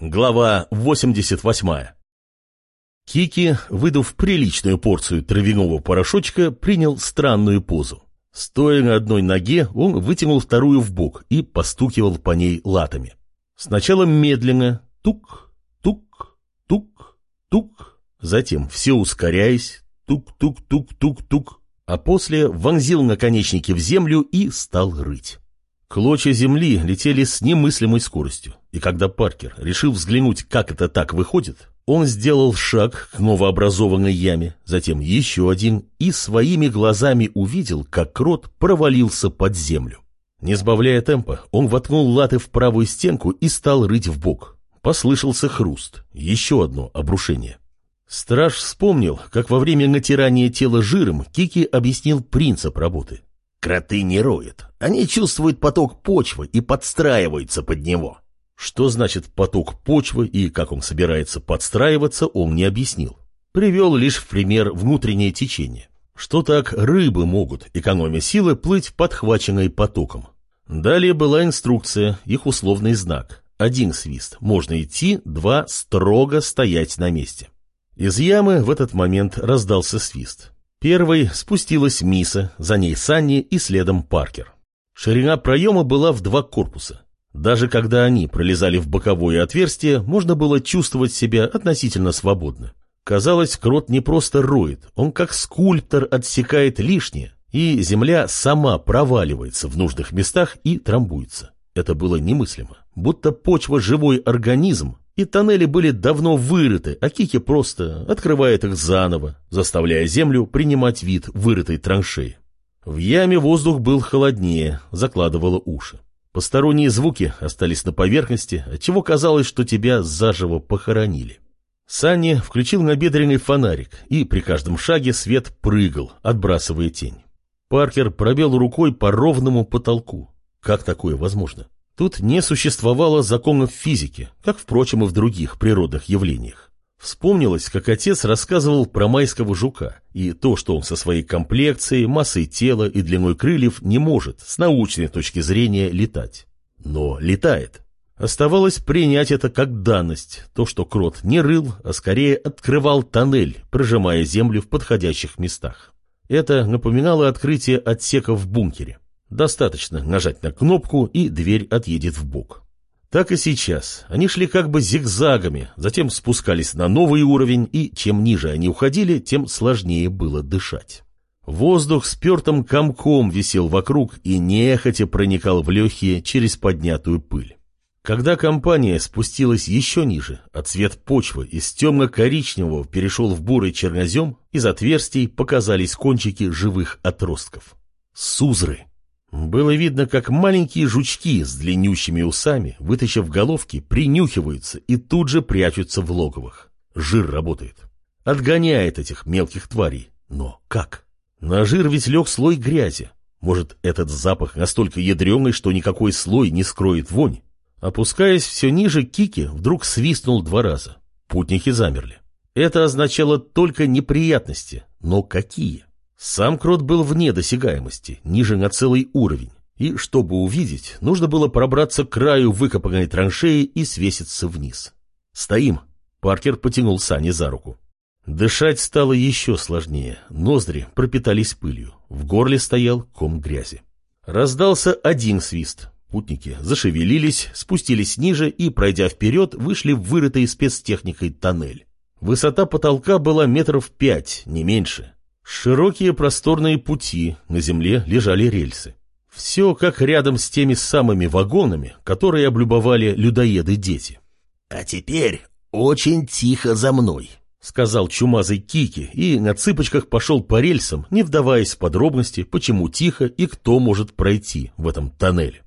Глава 88 Кики, выдав приличную порцию травяного порошочка, принял странную позу. Стоя на одной ноге, он вытянул вторую в бок и постукивал по ней латами. Сначала медленно, тук, тук, тук, тук, затем все ускоряясь, тук-тук-тук-тук-тук, а после вонзил наконечники в землю и стал рыть. Клочья земли летели с немыслимой скоростью, и когда Паркер решил взглянуть, как это так выходит, он сделал шаг к новообразованной яме, затем еще один, и своими глазами увидел, как крот провалился под землю. Не сбавляя темпа, он воткнул латы в правую стенку и стал рыть в бок. Послышался хруст, еще одно обрушение. Страж вспомнил, как во время натирания тела жиром Кики объяснил принцип работы. Кроты не роют. Они чувствуют поток почвы и подстраиваются под него. Что значит поток почвы и как он собирается подстраиваться, он не объяснил. Привел лишь в пример внутреннее течение. Что так рыбы могут, экономя силы, плыть подхваченной потоком. Далее была инструкция, их условный знак. Один свист, можно идти, два строго стоять на месте. Из ямы в этот момент раздался свист. Первой спустилась Миса, за ней Санни и следом Паркер. Ширина проема была в два корпуса. Даже когда они пролезали в боковое отверстие, можно было чувствовать себя относительно свободно. Казалось, крот не просто роет, он как скульптор отсекает лишнее, и земля сама проваливается в нужных местах и трамбуется. Это было немыслимо. Будто почва живой организм, и тоннели были давно вырыты, а Кики просто открывает их заново, заставляя землю принимать вид вырытой траншеи. В яме воздух был холоднее, закладывало уши. Посторонние звуки остались на поверхности, отчего казалось, что тебя заживо похоронили. Санни включил набедренный фонарик, и при каждом шаге свет прыгал, отбрасывая тень. Паркер пробел рукой по ровному потолку. Как такое возможно? Тут не существовало законов физики, как, впрочем, и в других природных явлениях. Вспомнилось, как отец рассказывал про майского жука и то, что он со своей комплекцией, массой тела и длиной крыльев не может с научной точки зрения летать. Но летает. Оставалось принять это как данность, то, что крот не рыл, а скорее открывал тоннель, прожимая землю в подходящих местах. Это напоминало открытие отсека в бункере. Достаточно нажать на кнопку, и дверь отъедет в бок. Так и сейчас. Они шли как бы зигзагами, затем спускались на новый уровень, и чем ниже они уходили, тем сложнее было дышать. Воздух спертым комком висел вокруг и нехотя проникал в легкие через поднятую пыль. Когда компания спустилась еще ниже, а цвет почвы из темно-коричневого перешел в бурый чернозем, из отверстий показались кончики живых отростков. Сузры. Было видно, как маленькие жучки с длиннющими усами, вытащив головки, принюхиваются и тут же прячутся в логовых. Жир работает. Отгоняет этих мелких тварей. Но как? На жир ведь лег слой грязи. Может, этот запах настолько ядреный, что никакой слой не скроет вонь? Опускаясь все ниже, Кики вдруг свистнул два раза. Путники замерли. Это означало только неприятности. Но какие? Сам крот был вне досягаемости, ниже на целый уровень. И, чтобы увидеть, нужно было пробраться к краю выкопанной траншеи и свеситься вниз. «Стоим!» Паркер потянул Сани за руку. Дышать стало еще сложнее, ноздри пропитались пылью, в горле стоял ком грязи. Раздался один свист. Путники зашевелились, спустились ниже и, пройдя вперед, вышли в вырытый спецтехникой тоннель. Высота потолка была метров пять, не меньше. Широкие просторные пути, на земле лежали рельсы. Все как рядом с теми самыми вагонами, которые облюбовали людоеды-дети. «А теперь очень тихо за мной», — сказал чумазый Кики и на цыпочках пошел по рельсам, не вдаваясь в подробности, почему тихо и кто может пройти в этом тоннеле.